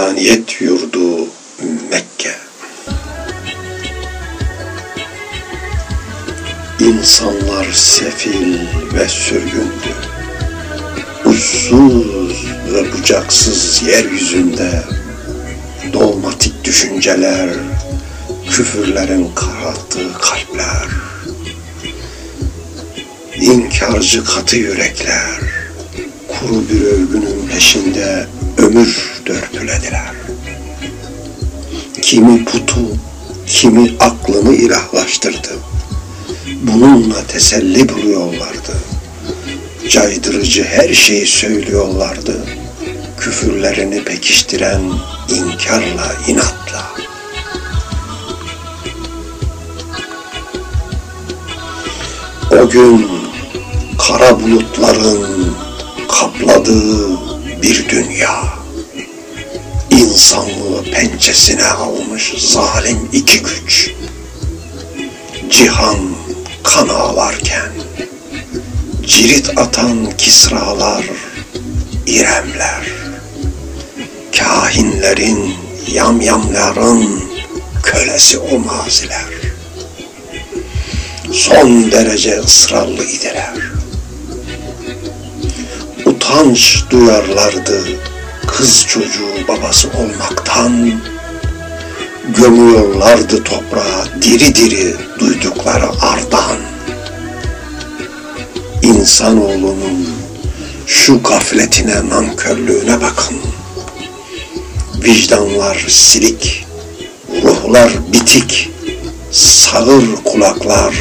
İnsaniyet yurdu Mekke. İnsanlar sefil ve sürgündü. Uçsuz ve bucaksız yeryüzünde dolmatik düşünceler, küfürlerin kararttığı kalpler, inkarcı katı yürekler, kuru bir övgünün peşinde ömür dörpülediler. Kimi putu, kimi aklını ilahlaştırdı. Bununla teselli buluyorlardı. Caydırıcı her şeyi söylüyorlardı. Küfürlerini pekiştiren inkarla, inatla. O gün kara bulutların kapladığı bir dünya. İnsanlığı pençesine almış zalim iki güç. Cihan kan ağlarken, cirit atan kisralar, iremler, kahinlerin, yamyamların kölesi o maziler. Son derece ısrarlı idiler utanç duyarlardı kız çocuğu babası olmaktan. Gömüyorlardı toprağa diri diri duydukları ardan. İnsanoğlunun şu gafletine, nankörlüğüne bakın. Vicdanlar silik, ruhlar bitik, sağır kulaklar.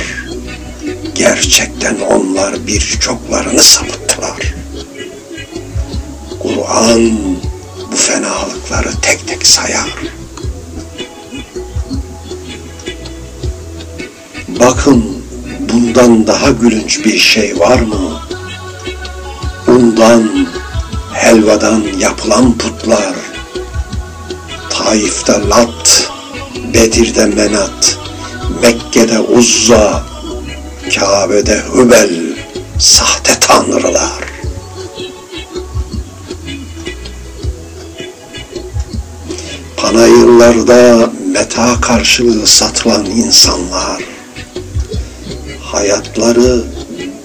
Gerçekten onlar birçoklarını sapıttılar.'' Kur'an fenalıkları tek tek sayar. Bakın bundan daha gülünç bir şey var mı? Undan, helvadan yapılan putlar, Taif'te Lat, Bedir'de Menat, Mekke'de Uzza, Kabe'de Hübel, sahte tanrılar. Panayırlarda meta karşılığı satılan insanlar, hayatları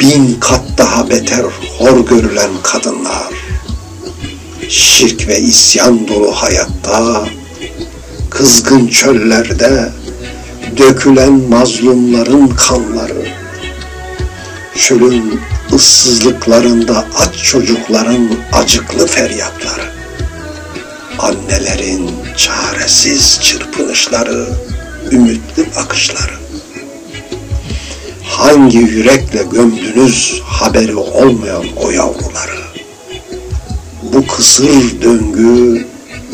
bin kat daha beter hor görülen kadınlar, şirk ve isyan dolu hayatta, kızgın çöllerde dökülen mazlumların kanları, çölün ıssızlıklarında aç çocukların acıklı feryatları, annelerin çaresiz çırpınışları, ümitli bakışları. Hangi yürekle gömdünüz haberi olmayan o yavruları? Bu kısır döngü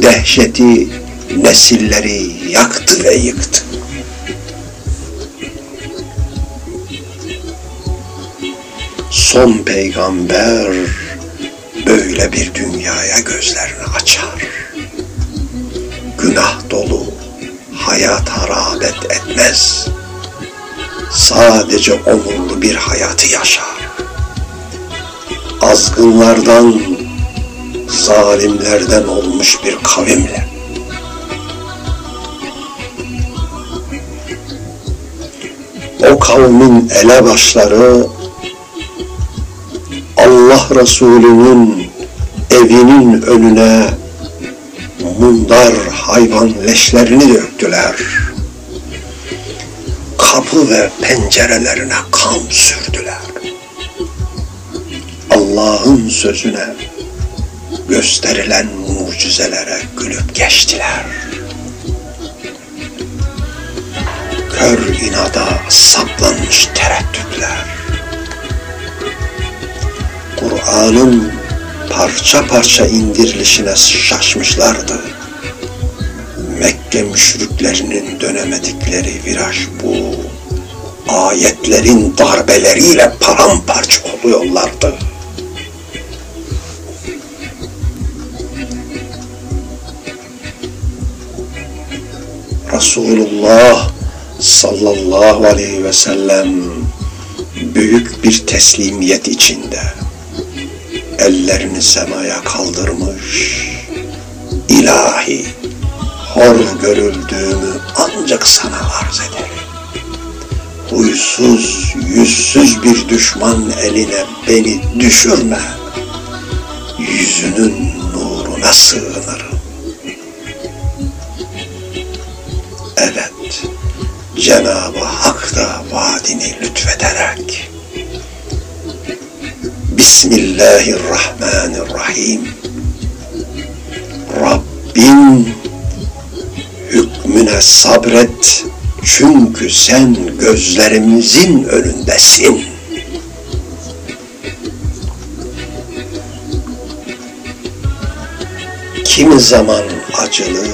dehşeti nesilleri yaktı ve yıktı. Son peygamber böyle bir dünyaya gözlerini açar günah dolu, hayata rağbet etmez. Sadece onurlu bir hayatı yaşar. Azgınlardan, zalimlerden olmuş bir kavimle. O kavmin elebaşları Allah Resulü'nün evinin önüne mundar hayvan leşlerini döktüler. Kapı ve pencerelerine kan sürdüler. Allah'ın sözüne, gösterilen mucizelere gülüp geçtiler. Kör inada saplanmış tereddütler. Kur'an'ın parça parça indirilişine şaşmışlardı. Mekke müşriklerinin dönemedikleri viraj bu. Ayetlerin darbeleriyle paramparça oluyorlardı. Resulullah sallallahu aleyhi ve sellem büyük bir teslimiyet içinde ellerini semaya kaldırmış, İlahi, hor görüldüğümü ancak sana arz ederim. Huysuz, yüzsüz bir düşman eline beni düşürme. Yüzünün nuruna sığınırım. Evet, Cenab-ı Hak da vaadini lütfederek Bismillahirrahmanirrahim Rabbin hükmüne sabret çünkü sen gözlerimizin önündesin. Kimi zaman acılı,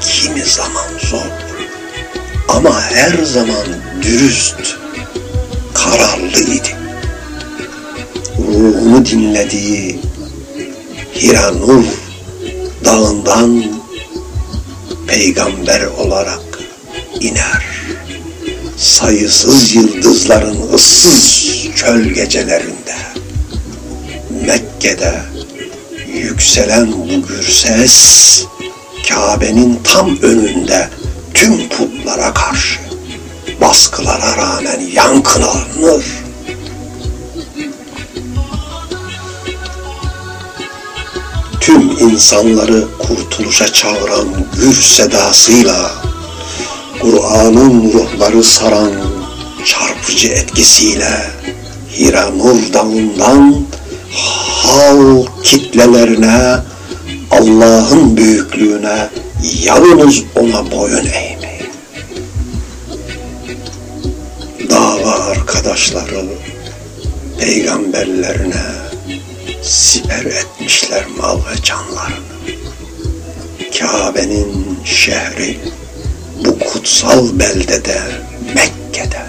kimi zaman zor. Ama her zaman dürüst, kararlıydı. Ruhunu dinlediği Hiranur dağından peygamber olarak iner. Sayısız yıldızların ıssız çöl gecelerinde Mekke'de yükselen bu gür ses Kabe'nin tam önünde tüm putlara karşı baskılara rağmen yankılanır. Tüm insanları kurtuluşa çağıran gür sedasıyla Kur'an'ın ruhları saran çarpıcı etkisiyle Hiranur dağından hal kitlelerine Allah'ın büyüklüğüne yalnız ona boyun eğmeyin. Dava arkadaşları peygamberlerine siper etmişler mal ve canlarını. Kabe'nin şehri bu kutsal beldede Mekke'de.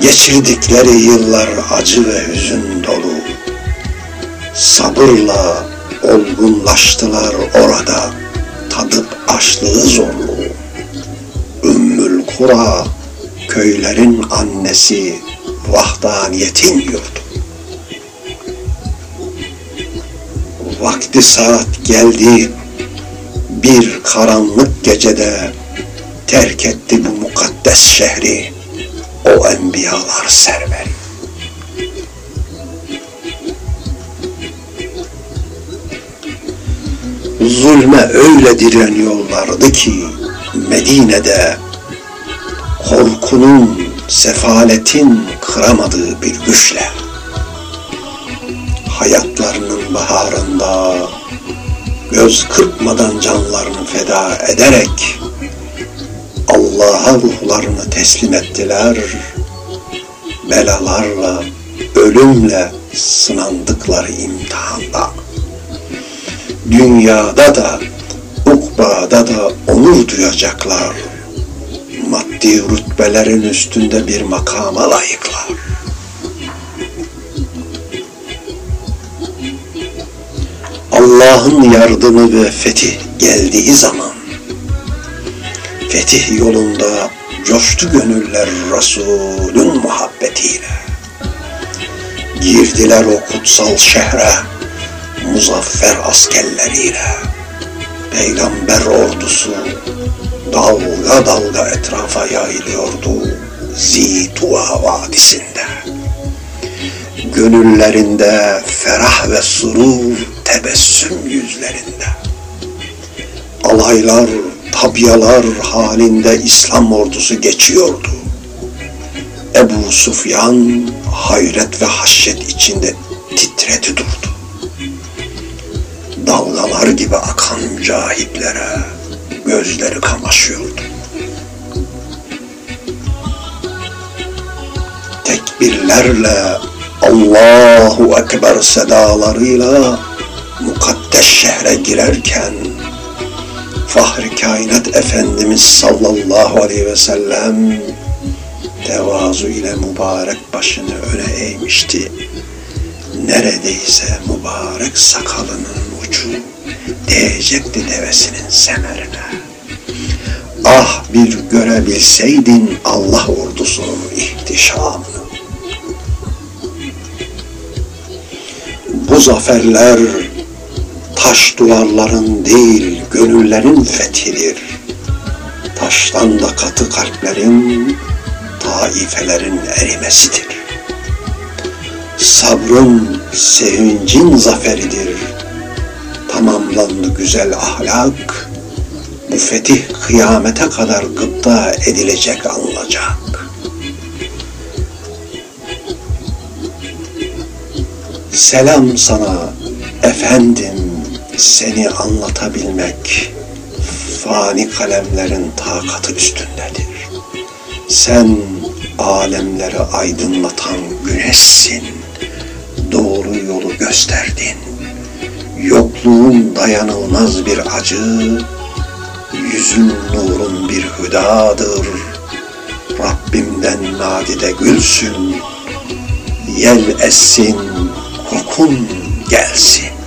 Geçirdikleri yıllar acı ve hüzün dolu. Sabırla olgunlaştılar orada tadıp açlığı zorlu. Ümmül Kura köylerin annesi vahdaniyetin yurdu. Vakti saat geldi bir karanlık gecede terk etti bu mukaddes şehri o enbiyalar serveri. Zulme öyle direniyorlardı ki Medine'de korkunun, sefaletin kıramadığı bir güçle hayatlarının baharında göz kırpmadan canlarını feda ederek Allah'a ruhlarını teslim ettiler. Belalarla, ölümle sınandıkları imtihanda. Dünyada da, ukbada da onur duyacaklar. Maddi rütbelerin üstünde bir makama layıklar. Allah'ın yardımı ve fetih geldiği zaman fetih yolunda coştu gönüller Resul'ün muhabbetiyle. Girdiler o kutsal şehre muzaffer askerleriyle. Peygamber ordusu dalga dalga etrafa yayılıyordu Zituva Vadisi'nde. Gönüllerinde ferah ve surur tebessüm yüzlerinde. Alaylar, tabyalar halinde İslam ordusu geçiyordu. Ebu Sufyan hayret ve haşyet içinde titredi durdu. Dalgalar gibi akan mücahitlere gözleri kamaşıyordu. Tekbirlerle Allahu Ekber sedalarıyla mukaddes şehre girerken Fahri Kainat Efendimiz sallallahu aleyhi ve sellem tevazu ile mübarek başını öne eğmişti. Neredeyse mübarek sakalının ucu değecekti devesinin semerine. Ah bir görebilseydin Allah ordusunun ihtişamını. Bu zaferler Taş duvarların değil gönüllerin fethidir. Taştan da katı kalplerin, taifelerin erimesidir. Sabrın, sevincin zaferidir. Tamamlandı güzel ahlak, bu fetih kıyamete kadar gıpta edilecek anılacak. Selam sana efendim seni anlatabilmek fani kalemlerin takatı üstündedir. Sen alemleri aydınlatan güneşsin. Doğru yolu gösterdin. Yokluğun dayanılmaz bir acı, yüzün nurun bir hüdadır. Rabbimden nadide gülsün, yel essin, kokun gelsin.